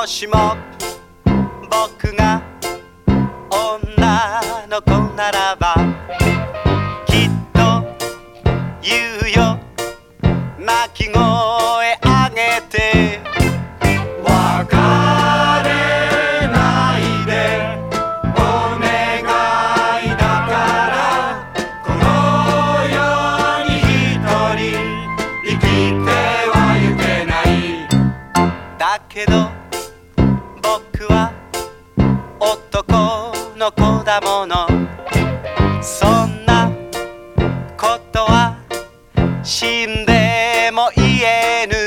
もしも僕が女の子ならばきっと言うよ。泣き声上げて別れないでお願いだからこの世に一人生きてはゆけない。だけど僕は男の子だもの。そんなことは死んでも言えぬ。